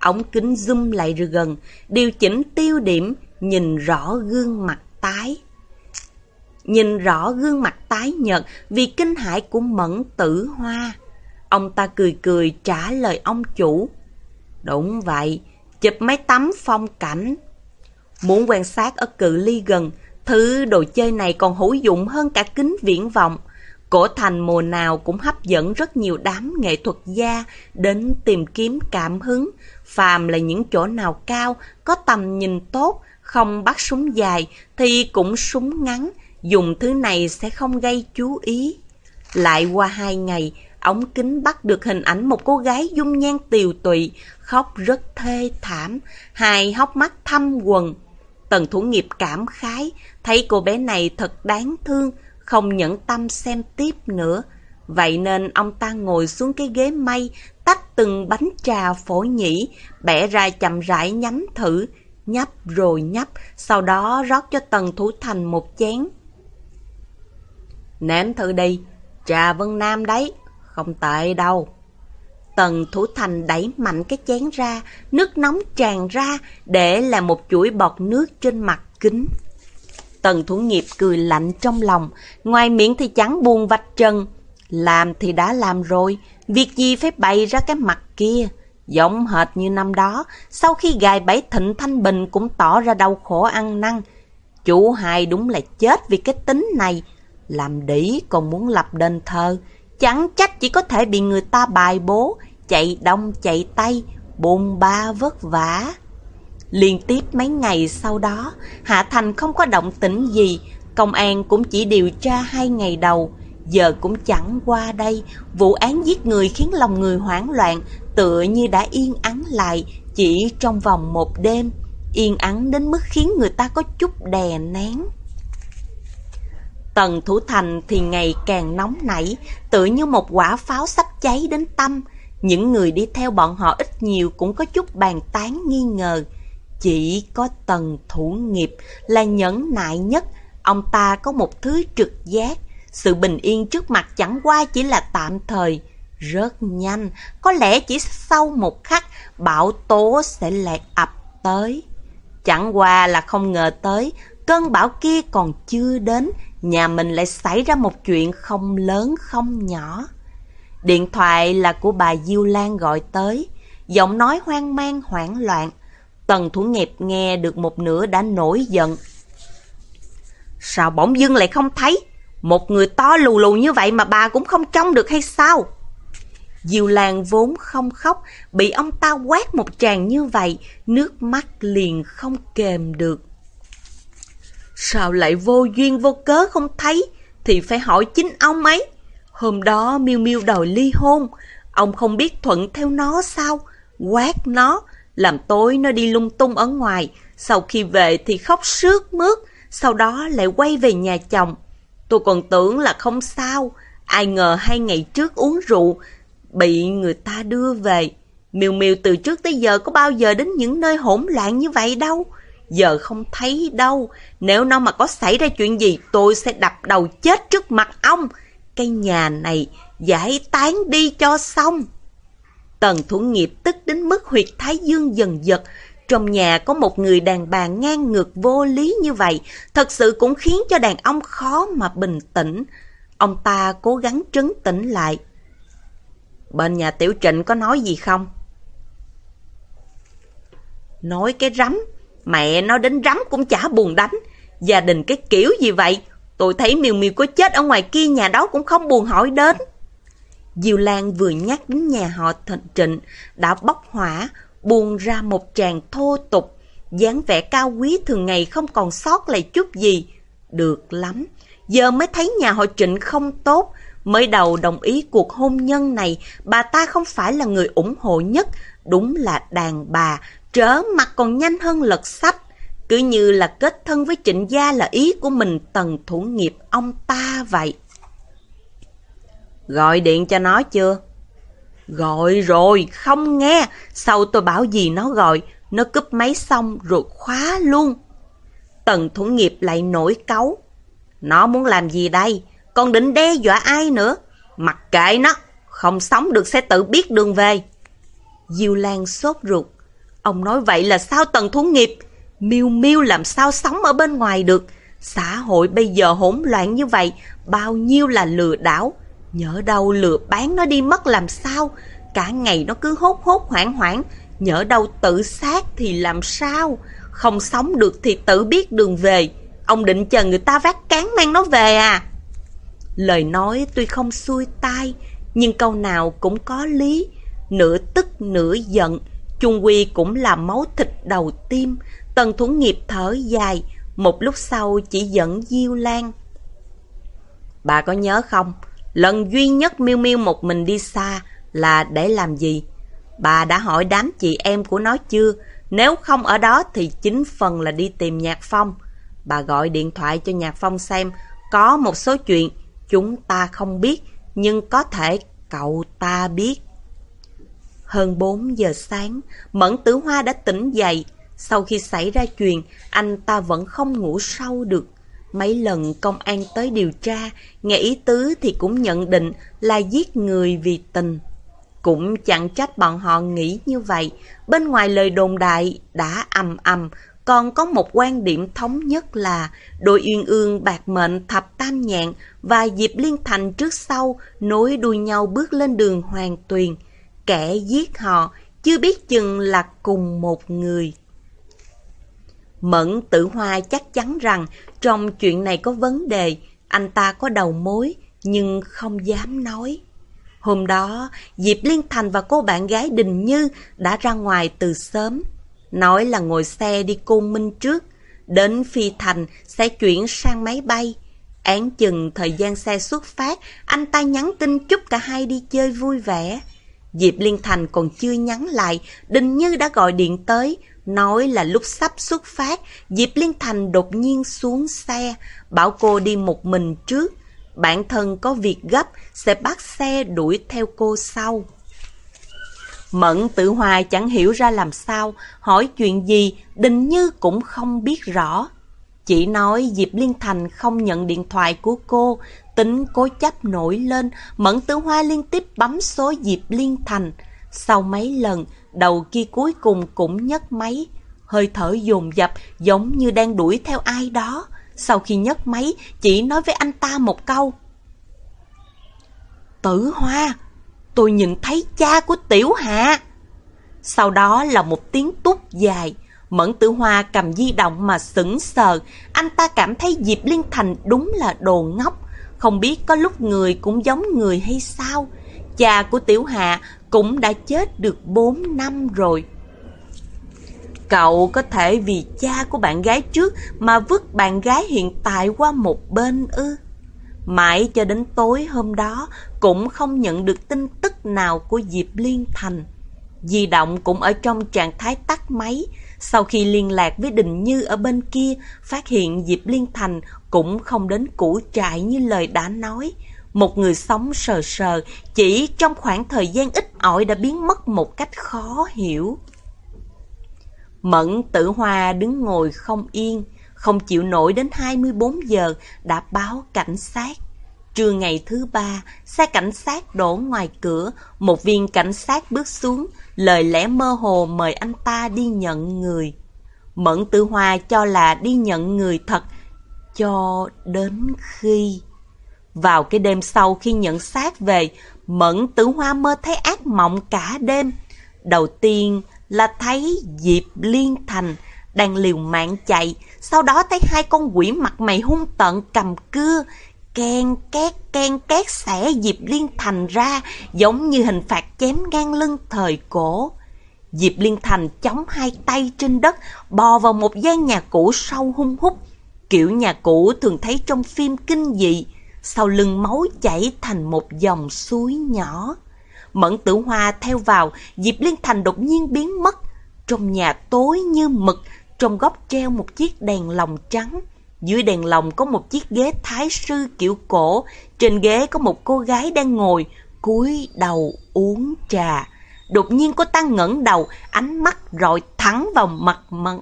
Ống kính zoom lại gần, điều chỉnh tiêu điểm, nhìn rõ gương mặt tái. Nhìn rõ gương mặt tái nhợt vì kinh hãi của mẫn tử hoa. Ông ta cười cười trả lời ông chủ. Đúng vậy, chụp máy tắm phong cảnh. Muốn quan sát ở cự ly gần, thứ đồ chơi này còn hữu dụng hơn cả kính viễn vọng. Cổ thành mùa nào cũng hấp dẫn rất nhiều đám nghệ thuật gia đến tìm kiếm cảm hứng. Phàm là những chỗ nào cao, có tầm nhìn tốt, không bắt súng dài thì cũng súng ngắn, dùng thứ này sẽ không gây chú ý. Lại qua hai ngày, ống kính bắt được hình ảnh một cô gái dung nhan tiều tụy, khóc rất thê thảm, hai hốc mắt thâm quần. Tần thủ nghiệp cảm khái, thấy cô bé này thật đáng thương, không nhẫn tâm xem tiếp nữa. Vậy nên ông ta ngồi xuống cái ghế mây, tách từng bánh trà phổ nhĩ, bẻ ra chậm rãi nhắm thử, nhấp rồi nhấp, sau đó rót cho Tần Thủ Thành một chén. Nếm thử đi, trà Vân Nam đấy, không tệ đâu. Tần Thủ Thành đẩy mạnh cái chén ra, nước nóng tràn ra để là một chuỗi bọt nước trên mặt kính. Tần Thủ Nghiệp cười lạnh trong lòng, ngoài miệng thì chẳng buồn vạch trần. Làm thì đã làm rồi, việc gì phải bày ra cái mặt kia. Giống hệt như năm đó, sau khi gài bẫy thịnh Thanh Bình cũng tỏ ra đau khổ ăn năn. Chủ hai đúng là chết vì cái tính này. Làm đĩ còn muốn lập đền thờ, chẳng trách chỉ có thể bị người ta bài bố, chạy đông chạy tây, bồn ba vất vả. Liên tiếp mấy ngày sau đó, Hạ Thành không có động tĩnh gì, công an cũng chỉ điều tra hai ngày đầu, giờ cũng chẳng qua đây, vụ án giết người khiến lòng người hoảng loạn, tựa như đã yên ắng lại chỉ trong vòng một đêm, yên ắng đến mức khiến người ta có chút đè nén. Tần Thủ Thành thì ngày càng nóng nảy, tự như một quả pháo sắp cháy đến tâm. Những người đi theo bọn họ ít nhiều cũng có chút bàn tán nghi ngờ. Chỉ có Tần Thủ Nghiệp là nhẫn nại nhất, ông ta có một thứ trực giác. Sự bình yên trước mặt chẳng qua chỉ là tạm thời, rất nhanh, có lẽ chỉ sau một khắc bão tố sẽ lẹt ập tới. Chẳng qua là không ngờ tới, cơn bão kia còn chưa đến, nhà mình lại xảy ra một chuyện không lớn không nhỏ. Điện thoại là của bà Diêu Lan gọi tới, giọng nói hoang mang hoảng loạn. Tần thủ nghiệp nghe được một nửa đã nổi giận. Sao bỗng dưng lại không thấy? Một người to lù lù như vậy mà bà cũng không trông được hay sao? Diêu Lan vốn không khóc, bị ông ta quát một tràng như vậy, nước mắt liền không kềm được. Sao lại vô duyên vô cớ không thấy, thì phải hỏi chính ông ấy. Hôm đó miêu miêu đòi ly hôn, ông không biết thuận theo nó sao, quát nó, làm tối nó đi lung tung ở ngoài, sau khi về thì khóc sướt mướt, sau đó lại quay về nhà chồng. Tôi còn tưởng là không sao, ai ngờ hai ngày trước uống rượu, bị người ta đưa về. Miêu Miêu từ trước tới giờ có bao giờ đến những nơi hỗn loạn như vậy đâu. Giờ không thấy đâu. Nếu nó mà có xảy ra chuyện gì, tôi sẽ đập đầu chết trước mặt ông. cái nhà này giải tán đi cho xong. Tần thủ nghiệp tức đến mức huyệt thái dương dần giật. Trong nhà có một người đàn bà ngang ngược vô lý như vậy, thật sự cũng khiến cho đàn ông khó mà bình tĩnh. Ông ta cố gắng trấn tĩnh lại. Bên nhà tiểu trịnh có nói gì không? Nói cái rắm, mẹ nó đến rắm cũng chả buồn đánh. Gia đình cái kiểu gì vậy? Tôi thấy miều miều có chết ở ngoài kia nhà đó cũng không buồn hỏi đến. Diêu Lan vừa nhắc đến nhà họ thịnh trịnh, đã bốc hỏa, buông ra một tràng thô tục, dáng vẻ cao quý thường ngày không còn sót lại chút gì. Được lắm, giờ mới thấy nhà họ trịnh không tốt, Mới đầu đồng ý cuộc hôn nhân này, bà ta không phải là người ủng hộ nhất, đúng là đàn bà, trở mặt còn nhanh hơn lật sách. cứ như là kết thân với trịnh gia là ý của mình tần thủ nghiệp ông ta vậy. Gọi điện cho nó chưa? Gọi rồi, không nghe. Sau tôi bảo gì nó gọi, nó cúp máy xong rồi khóa luôn. Tần thủ nghiệp lại nổi cáu. Nó muốn làm gì đây? Còn định đe dọa ai nữa? Mặc kệ nó, không sống được sẽ tự biết đường về. Diêu Lan sốt ruột. Ông nói vậy là sao tần Thú nghiệp? Miêu miêu làm sao sống ở bên ngoài được? Xã hội bây giờ hỗn loạn như vậy, bao nhiêu là lừa đảo. Nhỡ đâu lừa bán nó đi mất làm sao? Cả ngày nó cứ hốt hốt hoảng hoảng, nhỡ đâu tự sát thì làm sao? Không sống được thì tự biết đường về. Ông định chờ người ta vác cán mang nó về à? Lời nói tuy không xuôi tai, nhưng câu nào cũng có lý. Nửa tức nửa giận, chung quy cũng là máu thịt đầu tim. Tần thủ nghiệp thở dài, một lúc sau chỉ dẫn Diêu Lan. Bà có nhớ không? Lần duy nhất miêu miêu một mình đi xa là để làm gì? Bà đã hỏi đám chị em của nó chưa? Nếu không ở đó thì chính phần là đi tìm Nhạc Phong. Bà gọi điện thoại cho Nhạc Phong xem có một số chuyện chúng ta không biết, nhưng có thể cậu ta biết. Hơn 4 giờ sáng, Mẫn Tử Hoa đã tỉnh dậy. Sau khi xảy ra chuyện, anh ta vẫn không ngủ sâu được. Mấy lần công an tới điều tra, nghe ý tứ thì cũng nhận định là giết người vì tình. Cũng chẳng trách bọn họ nghĩ như vậy, bên ngoài lời đồn đại đã ầm ầm, còn có một quan điểm thống nhất là đôi uyên ương bạc mệnh thập tam nhạn và Diệp Liên Thành trước sau nối đuôi nhau bước lên đường hoàng tuyền. Kẻ giết họ chưa biết chừng là cùng một người. Mẫn tử hoa chắc chắn rằng trong chuyện này có vấn đề, anh ta có đầu mối nhưng không dám nói. Hôm đó, Diệp Liên Thành và cô bạn gái Đình Như đã ra ngoài từ sớm. Nói là ngồi xe đi Côn Minh trước, đến Phi Thành sẽ chuyển sang máy bay. Án chừng thời gian xe xuất phát, anh ta nhắn tin chúc cả hai đi chơi vui vẻ. Diệp Liên Thành còn chưa nhắn lại, Đình Như đã gọi điện tới, nói là lúc sắp xuất phát, Diệp Liên Thành đột nhiên xuống xe, bảo cô đi một mình trước. Bản thân có việc gấp, sẽ bắt xe đuổi theo cô sau. Mẫn tử hòa chẳng hiểu ra làm sao, hỏi chuyện gì, Đình Như cũng không biết rõ. Chỉ nói Diệp Liên Thành không nhận điện thoại của cô, tính cố chấp nổi lên, Mẫn tử hoa liên tiếp bấm số Diệp Liên Thành. Sau mấy lần, đầu kia cuối cùng cũng nhấc máy, hơi thở dồn dập giống như đang đuổi theo ai đó. Sau khi nhấc máy, chỉ nói với anh ta một câu. Tử Hoa, tôi nhìn thấy cha của Tiểu Hạ. Sau đó là một tiếng tút dài. Mẫn Tử Hoa cầm di động mà sững sờ. Anh ta cảm thấy Diệp Liên Thành đúng là đồ ngốc. Không biết có lúc người cũng giống người hay sao. Cha của Tiểu Hạ cũng đã chết được 4 năm rồi. Cậu có thể vì cha của bạn gái trước mà vứt bạn gái hiện tại qua một bên ư? Mãi cho đến tối hôm đó cũng không nhận được tin tức nào của Diệp Liên Thành. Di động cũng ở trong trạng thái tắt máy. Sau khi liên lạc với Đình Như ở bên kia, phát hiện Diệp Liên Thành cũng không đến củ trại như lời đã nói. Một người sống sờ sờ, chỉ trong khoảng thời gian ít ỏi đã biến mất một cách khó hiểu. Mẫn tử hoa đứng ngồi không yên, không chịu nổi đến 24 giờ đã báo cảnh sát. Trưa ngày thứ ba, xe cảnh sát đổ ngoài cửa, một viên cảnh sát bước xuống, lời lẽ mơ hồ mời anh ta đi nhận người. Mẫn tử hoa cho là đi nhận người thật, cho đến khi... Vào cái đêm sau khi nhận xác về, Mẫn tử hoa mơ thấy ác mộng cả đêm. Đầu tiên là thấy Diệp Liên Thành đang liều mạng chạy, sau đó thấy hai con quỷ mặt mày hung tợn cầm cưa, ken két ken két xẻ Diệp Liên Thành ra giống như hình phạt chém ngang lưng thời cổ. Diệp Liên Thành chống hai tay trên đất, bò vào một gian nhà cũ sâu hung hút. Kiểu nhà cũ thường thấy trong phim kinh dị, sau lưng máu chảy thành một dòng suối nhỏ. Mẫn tử hoa theo vào, Diệp Liên Thành đột nhiên biến mất. Trong nhà tối như mực, trong góc treo một chiếc đèn lồng trắng. Dưới đèn lồng có một chiếc ghế thái sư kiểu cổ, trên ghế có một cô gái đang ngồi, cúi đầu uống trà. Đột nhiên cô ta ngẩng đầu, ánh mắt rọi thẳng vào mặt mận.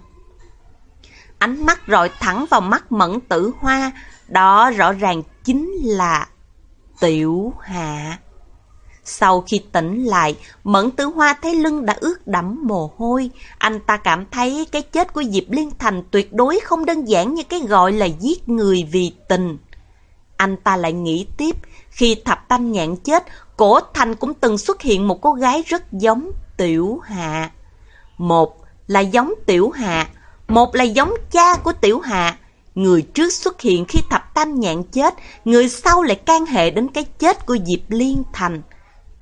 Ánh mắt rọi thẳng vào mắt mẫn tử hoa, đó rõ ràng chính là Tiểu Hạ. Sau khi tỉnh lại, Mẫn Tử Hoa thấy lưng đã ướt đẫm mồ hôi. Anh ta cảm thấy cái chết của Diệp Liên Thành tuyệt đối không đơn giản như cái gọi là giết người vì tình. Anh ta lại nghĩ tiếp, khi thập tam nhạn chết, cổ thành cũng từng xuất hiện một cô gái rất giống Tiểu Hạ. Một là giống Tiểu Hạ, một là giống cha của Tiểu Hạ. Người trước xuất hiện khi thập tam nhạn chết, người sau lại can hệ đến cái chết của Diệp Liên Thành.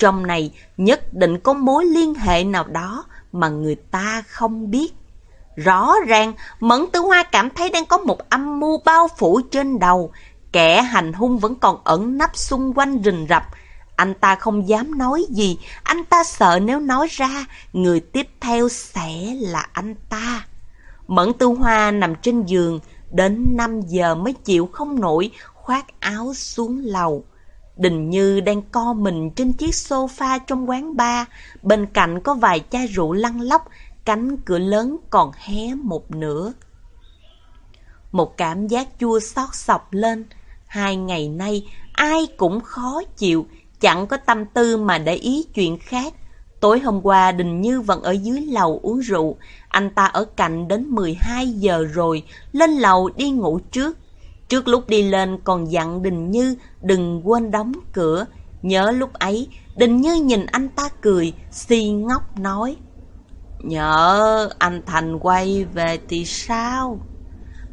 Trong này nhất định có mối liên hệ nào đó mà người ta không biết. Rõ ràng, Mẫn Tử Hoa cảm thấy đang có một âm mưu bao phủ trên đầu. Kẻ hành hung vẫn còn ẩn nấp xung quanh rình rập. Anh ta không dám nói gì, anh ta sợ nếu nói ra, người tiếp theo sẽ là anh ta. Mẫn tư Hoa nằm trên giường, đến 5 giờ mới chịu không nổi, khoác áo xuống lầu. Đình Như đang co mình trên chiếc sofa trong quán bar, bên cạnh có vài chai rượu lăn lóc, cánh cửa lớn còn hé một nửa. Một cảm giác chua xót sọc lên. Hai ngày nay, ai cũng khó chịu, chẳng có tâm tư mà để ý chuyện khác. Tối hôm qua Đình Như vẫn ở dưới lầu uống rượu, anh ta ở cạnh đến 12 giờ rồi, lên lầu đi ngủ trước. Trước lúc đi lên còn dặn Đình Như đừng quên đóng cửa. Nhớ lúc ấy, Đình Như nhìn anh ta cười, si ngốc nói. Nhớ anh Thành quay về thì sao?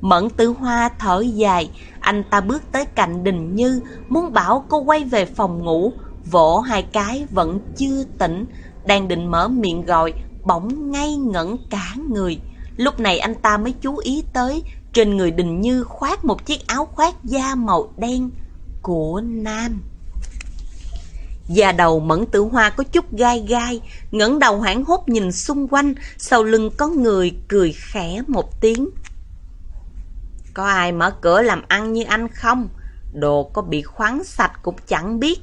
Mẫn tử hoa thở dài, anh ta bước tới cạnh Đình Như, muốn bảo cô quay về phòng ngủ, vỗ hai cái vẫn chưa tỉnh, đang định mở miệng gọi, bỗng ngay ngẩn cả người. Lúc này anh ta mới chú ý tới trên người Đình Như khoác một chiếc áo khoác da màu đen của nam. Da đầu mẫn tử hoa có chút gai gai, ngẩng đầu hoảng hốt nhìn xung quanh, sau lưng có người cười khẽ một tiếng. Có ai mở cửa làm ăn như anh không? Đồ có bị khoáng sạch cũng chẳng biết.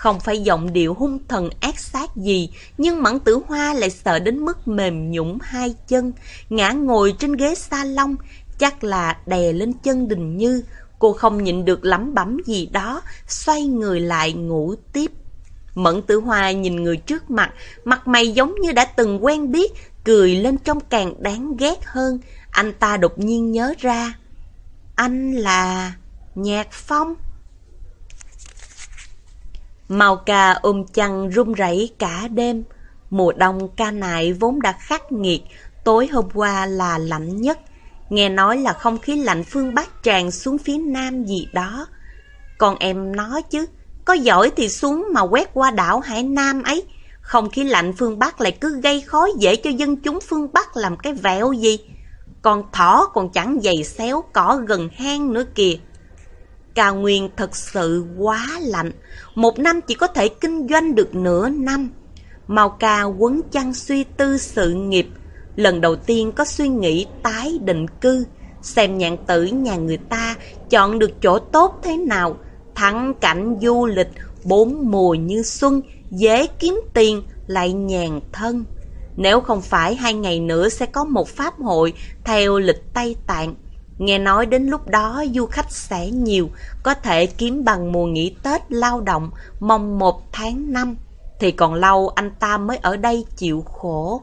Không phải giọng điệu hung thần ác sát gì, nhưng Mẫn Tử Hoa lại sợ đến mức mềm nhũng hai chân, ngã ngồi trên ghế salon, chắc là đè lên chân Đình Như. Cô không nhịn được lắm bấm gì đó, xoay người lại ngủ tiếp. Mẫn Tử Hoa nhìn người trước mặt, mặt mày giống như đã từng quen biết, cười lên trông càng đáng ghét hơn. Anh ta đột nhiên nhớ ra. Anh là... Nhạc Phong. Màu cà ôm chăn run rẩy cả đêm. Mùa đông ca nại vốn đã khắc nghiệt, tối hôm qua là lạnh nhất. Nghe nói là không khí lạnh phương Bắc tràn xuống phía Nam gì đó. Còn em nói chứ, có giỏi thì xuống mà quét qua đảo Hải Nam ấy. Không khí lạnh phương Bắc lại cứ gây khó dễ cho dân chúng phương Bắc làm cái vẹo gì. Còn thỏ còn chẳng dày xéo cỏ gần hang nữa kìa. Cao Nguyên thật sự quá lạnh, một năm chỉ có thể kinh doanh được nửa năm. Màu Ca quấn chăn suy tư sự nghiệp, lần đầu tiên có suy nghĩ tái định cư, xem nhạn tử nhà người ta chọn được chỗ tốt thế nào, thắng cảnh du lịch, bốn mùa như xuân, dễ kiếm tiền, lại nhàn thân. Nếu không phải hai ngày nữa sẽ có một pháp hội theo lịch Tây Tạng, Nghe nói đến lúc đó du khách sẽ nhiều, có thể kiếm bằng mùa nghỉ Tết lao động mong một tháng năm, thì còn lâu anh ta mới ở đây chịu khổ.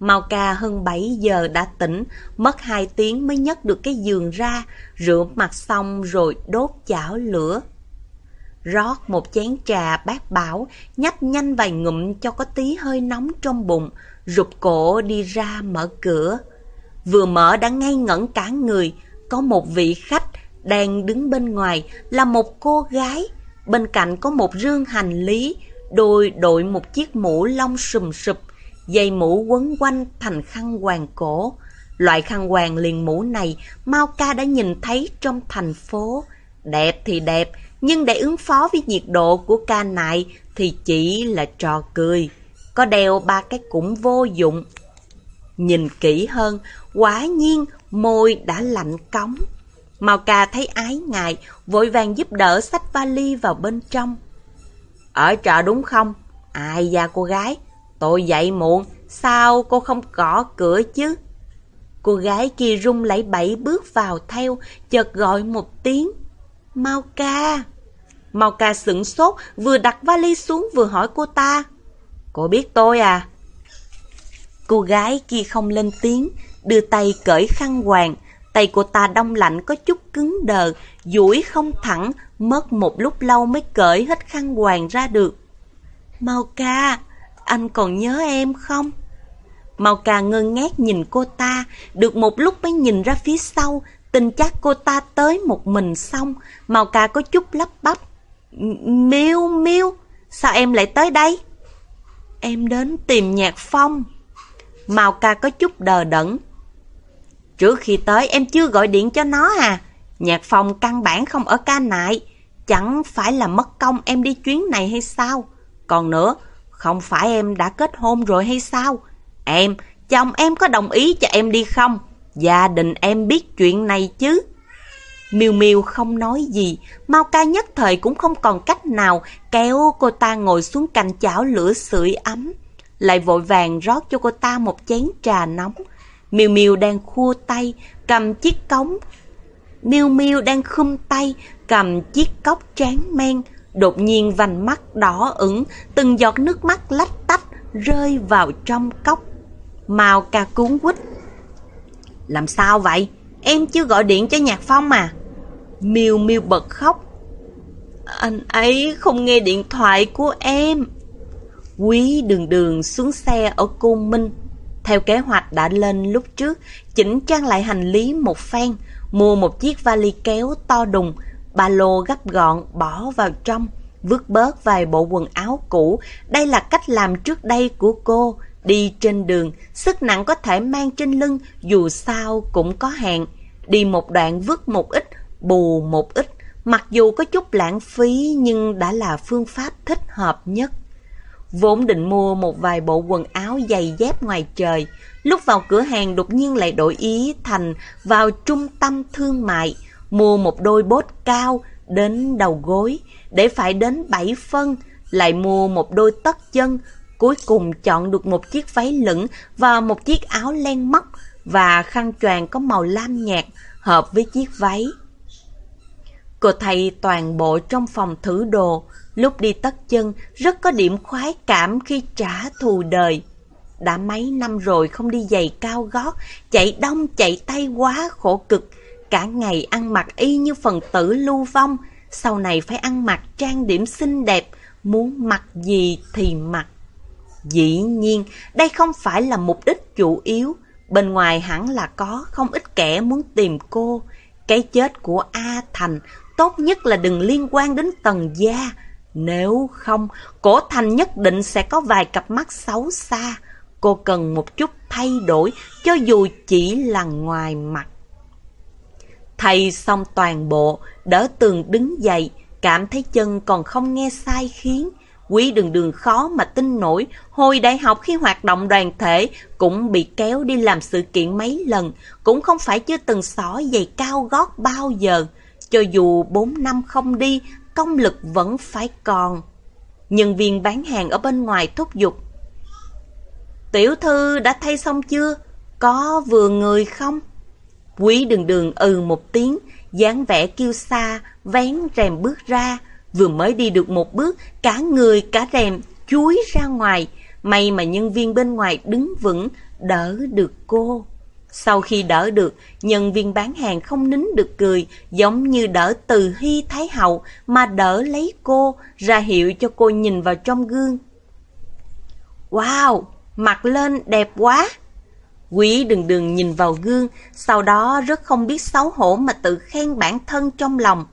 Mau ca hơn 7 giờ đã tỉnh, mất 2 tiếng mới nhấc được cái giường ra, rửa mặt xong rồi đốt chảo lửa. Rót một chén trà bát bảo, nhấp nhanh vài ngụm cho có tí hơi nóng trong bụng, rụt cổ đi ra mở cửa. Vừa mở đã ngay ngẩn cả người, có một vị khách đang đứng bên ngoài là một cô gái. Bên cạnh có một rương hành lý, đôi đội một chiếc mũ lông sùm sụp, dây mũ quấn quanh thành khăn hoàng cổ. Loại khăn hoàng liền mũ này, Mao Ca đã nhìn thấy trong thành phố. Đẹp thì đẹp, nhưng để ứng phó với nhiệt độ của ca nại thì chỉ là trò cười. Có đeo ba cái cũng vô dụng. Nhìn kỹ hơn, quả nhiên môi đã lạnh cống. Mao ca thấy ái ngại, vội vàng giúp đỡ sách vali vào bên trong. Ở chợ đúng không? Ai da cô gái? Tôi dậy muộn, sao cô không gõ cửa chứ? Cô gái kia rung lẫy bảy bước vào theo, chợt gọi một tiếng. Mau ca! Mau ca sửng sốt, vừa đặt vali xuống vừa hỏi cô ta. Cô biết tôi à? Cô gái kia không lên tiếng, đưa tay cởi khăn hoàng. Tay cô ta đông lạnh có chút cứng đờ, duỗi không thẳng, mất một lúc lâu mới cởi hết khăn hoàng ra được. Mau ca, anh còn nhớ em không? Màu ca ngơ ngác nhìn cô ta, được một lúc mới nhìn ra phía sau, tin chắc cô ta tới một mình xong, màu ca có chút lắp bắp. Miêu, Miêu, sao em lại tới đây? Em đến tìm Nhạc Phong. Màu ca có chút đờ đẫn. Trước khi tới em chưa gọi điện cho nó à? Nhạc Phong căn bản không ở ca nại. Chẳng phải là mất công em đi chuyến này hay sao? Còn nữa, không phải em đã kết hôn rồi hay sao? Em, chồng em có đồng ý cho em đi không? Gia đình em biết chuyện này chứ? Miêu Miêu không nói gì, Mau ca nhất thời cũng không còn cách nào kéo cô ta ngồi xuống cạnh chảo lửa sưởi ấm. Lại vội vàng rót cho cô ta một chén trà nóng. Miêu Miêu đang khua tay, cầm chiếc cống. Miêu Miêu đang khum tay, cầm chiếc cốc tráng men. Đột nhiên vành mắt đỏ ửng, từng giọt nước mắt lách tách rơi vào trong cốc. màu ca cuốn quýt. Làm sao vậy? Em chưa gọi điện cho Nhạc Phong mà. Miêu Miêu bật khóc. Anh ấy không nghe điện thoại của em. Quý đường đường xuống xe ở Côn Minh. Theo kế hoạch đã lên lúc trước, chỉnh trang lại hành lý một phen, mua một chiếc vali kéo to đùng, ba lô gấp gọn bỏ vào trong, vứt bớt vài bộ quần áo cũ. Đây là cách làm trước đây của cô. Đi trên đường, sức nặng có thể mang trên lưng, dù sao cũng có hạn. Đi một đoạn vứt một ít, bù một ít. Mặc dù có chút lãng phí nhưng đã là phương pháp thích hợp nhất. Vốn định mua một vài bộ quần áo giày dép ngoài trời, lúc vào cửa hàng đột nhiên lại đổi ý thành vào trung tâm thương mại, mua một đôi bốt cao đến đầu gối, để phải đến 7 phân, lại mua một đôi tất chân, cuối cùng chọn được một chiếc váy lửng và một chiếc áo len móc và khăn choàng có màu lam nhạt hợp với chiếc váy. Cô thầy toàn bộ trong phòng thử đồ, lúc đi tất chân rất có điểm khoái cảm khi trả thù đời. Đã mấy năm rồi không đi giày cao gót, chạy đông chạy tay quá khổ cực, cả ngày ăn mặc y như phần tử lưu vong, sau này phải ăn mặc trang điểm xinh đẹp, muốn mặc gì thì mặc. Dĩ nhiên, đây không phải là mục đích chủ yếu, bên ngoài hẳn là có không ít kẻ muốn tìm cô. Cái chết của A Thành tốt nhất là đừng liên quan đến tầng gia, nếu không, cổ thành nhất định sẽ có vài cặp mắt xấu xa. Cô cần một chút thay đổi, cho dù chỉ là ngoài mặt. Thầy xong toàn bộ, đỡ tường đứng dậy, cảm thấy chân còn không nghe sai khiến. Quý đường đường khó mà tin nổi, hồi đại học khi hoạt động đoàn thể cũng bị kéo đi làm sự kiện mấy lần, cũng không phải chưa từng xỏ giày cao gót bao giờ. Cho dù 4 năm không đi, công lực vẫn phải còn. Nhân viên bán hàng ở bên ngoài thúc giục. Tiểu thư đã thay xong chưa? Có vừa người không? Quý đường đường ừ một tiếng, dáng vẻ kêu xa, vén rèm bước ra. Vừa mới đi được một bước, cả người cả rèm chuối ra ngoài. May mà nhân viên bên ngoài đứng vững, đỡ được cô. Sau khi đỡ được, nhân viên bán hàng không nín được cười, giống như đỡ từ hy thái hậu mà đỡ lấy cô, ra hiệu cho cô nhìn vào trong gương. Wow, mặt lên đẹp quá! Quý đừng đừng nhìn vào gương, sau đó rất không biết xấu hổ mà tự khen bản thân trong lòng.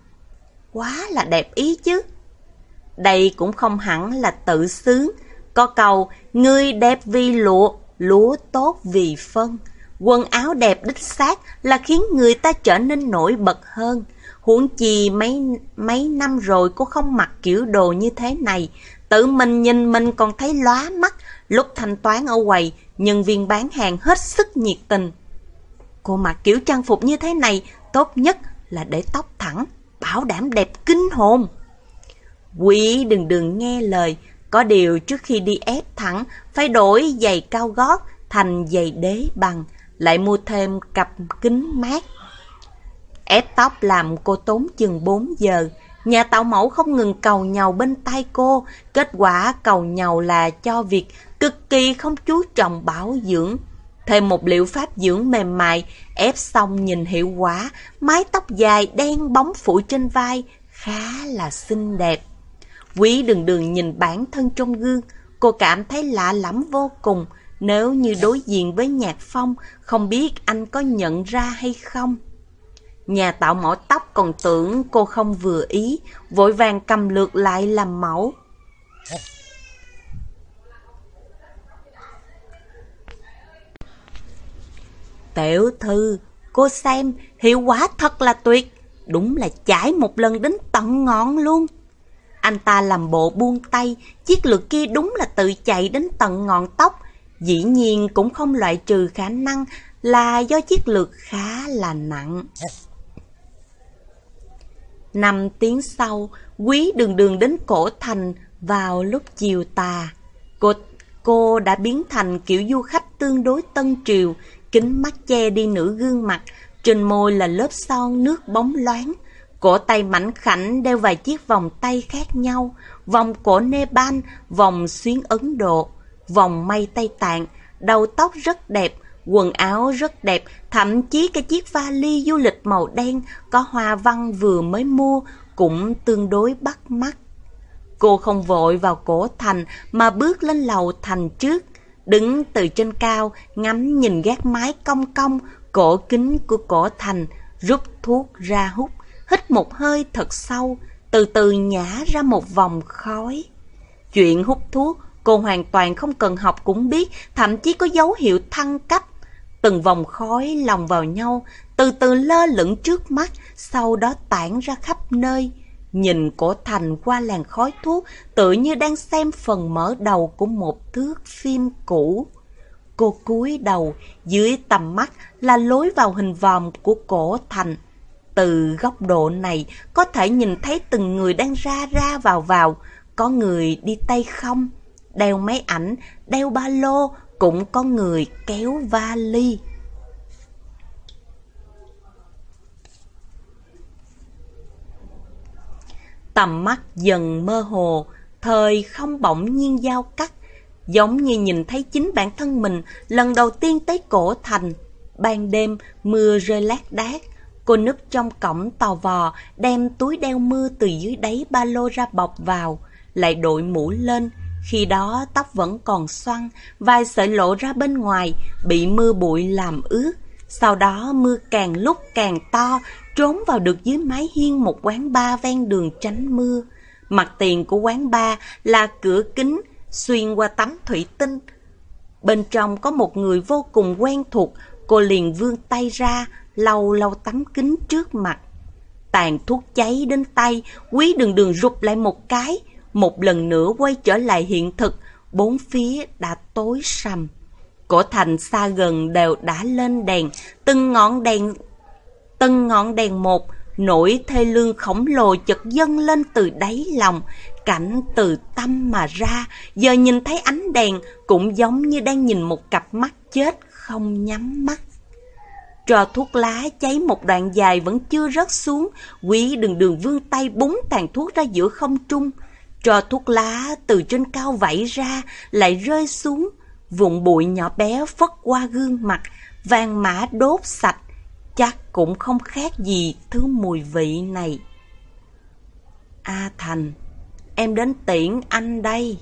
Quá là đẹp ý chứ! Đây cũng không hẳn là tự sướng, có câu, ngươi đẹp vì lụa, lúa tốt vì phân. Quần áo đẹp đích xác là khiến người ta trở nên nổi bật hơn. Huống chi mấy mấy năm rồi cô không mặc kiểu đồ như thế này. Tự mình nhìn mình còn thấy lóa mắt. Lúc thanh toán ở quầy, nhân viên bán hàng hết sức nhiệt tình. Cô mặc kiểu trang phục như thế này tốt nhất là để tóc thẳng, bảo đảm đẹp kinh hồn. Quý đừng đừng nghe lời, có điều trước khi đi ép thẳng phải đổi giày cao gót thành giày đế bằng, lại mua thêm cặp kính mát. Ép tóc làm cô tốn chừng 4 giờ, Nhà tạo mẫu không ngừng cầu nhau bên tay cô, kết quả cầu nhau là cho việc cực kỳ không chú trọng bảo dưỡng. Thêm một liệu pháp dưỡng mềm mại, ép xong nhìn hiệu quả, mái tóc dài đen bóng phủ trên vai, khá là xinh đẹp. Quý đường đường nhìn bản thân trong gương, cô cảm thấy lạ lắm vô cùng, nếu như đối diện với nhạc phong, không biết anh có nhận ra hay không. Nhà tạo mẫu tóc còn tưởng cô không vừa ý, vội vàng cầm lượt lại làm mẫu. Tiểu thư, cô xem, hiệu quả thật là tuyệt. Đúng là chải một lần đến tận ngọn luôn. Anh ta làm bộ buông tay, chiếc lược kia đúng là tự chạy đến tận ngọn tóc. Dĩ nhiên cũng không loại trừ khả năng là do chiếc lược khá là nặng. Năm tiếng sau, quý đường đường đến cổ thành vào lúc chiều tà. Cô, cô đã biến thành kiểu du khách tương đối tân triều, kính mắt che đi nửa gương mặt, trên môi là lớp son nước bóng loáng. Cổ tay mảnh khảnh đeo vài chiếc vòng tay khác nhau, vòng cổ Nepal, vòng xuyến Ấn Độ, vòng mây Tây Tạng, đầu tóc rất đẹp, Quần áo rất đẹp, thậm chí cái chiếc vali du lịch màu đen có hoa văn vừa mới mua cũng tương đối bắt mắt. Cô không vội vào cổ thành mà bước lên lầu thành trước, đứng từ trên cao ngắm nhìn gác mái cong cong, cổ kính của cổ thành, rút thuốc ra hút, hít một hơi thật sâu, từ từ nhả ra một vòng khói. Chuyện hút thuốc cô hoàn toàn không cần học cũng biết, thậm chí có dấu hiệu thăng cấp từng vòng khói lồng vào nhau, từ từ lơ lửng trước mắt, sau đó tản ra khắp nơi. Nhìn cổ thành qua làn khói thuốc, tự như đang xem phần mở đầu của một thước phim cũ. Cô cúi đầu, dưới tầm mắt là lối vào hình vòm của cổ thành. Từ góc độ này, có thể nhìn thấy từng người đang ra ra vào vào, có người đi tay không, đeo máy ảnh, đeo ba lô, cũng có người kéo vali. Tầm mắt dần mơ hồ, thời không bỗng nhiên giao cắt, giống như nhìn thấy chính bản thân mình lần đầu tiên tới cổ thành. Ban đêm, mưa rơi lác đác, cô núp trong cổng tò vò, đem túi đeo mưa từ dưới đáy ba lô ra bọc vào, lại đội mũ lên, khi đó tóc vẫn còn xoăn, vài sợi lộ ra bên ngoài, bị mưa bụi làm ướt. Sau đó mưa càng lúc càng to, trốn vào được dưới mái hiên một quán bar ven đường tránh mưa. Mặt tiền của quán bar là cửa kính xuyên qua tấm thủy tinh. Bên trong có một người vô cùng quen thuộc, cô liền vươn tay ra, lau lau tấm kính trước mặt. Tàn thuốc cháy đến tay, quý đường đường rụt lại một cái, một lần nữa quay trở lại hiện thực, bốn phía đã tối sầm. Cổ thành xa gần đều đã lên đèn, từng ngọn đèn, từng ngọn đèn một, nỗi thê lương khổng lồ chợt dâng lên từ đáy lòng, cảnh từ tâm mà ra, giờ nhìn thấy ánh đèn cũng giống như đang nhìn một cặp mắt chết không nhắm mắt. Trò thuốc lá cháy một đoạn dài vẫn chưa rớt xuống, quý đường đường vươn tay búng tàn thuốc ra giữa không trung, Trò thuốc lá từ trên cao vẫy ra, lại rơi xuống, vụn bụi nhỏ bé phất qua gương mặt, vàng mã đốt sạch, chắc cũng không khác gì thứ mùi vị này. A Thành, em đến tiễn anh đây.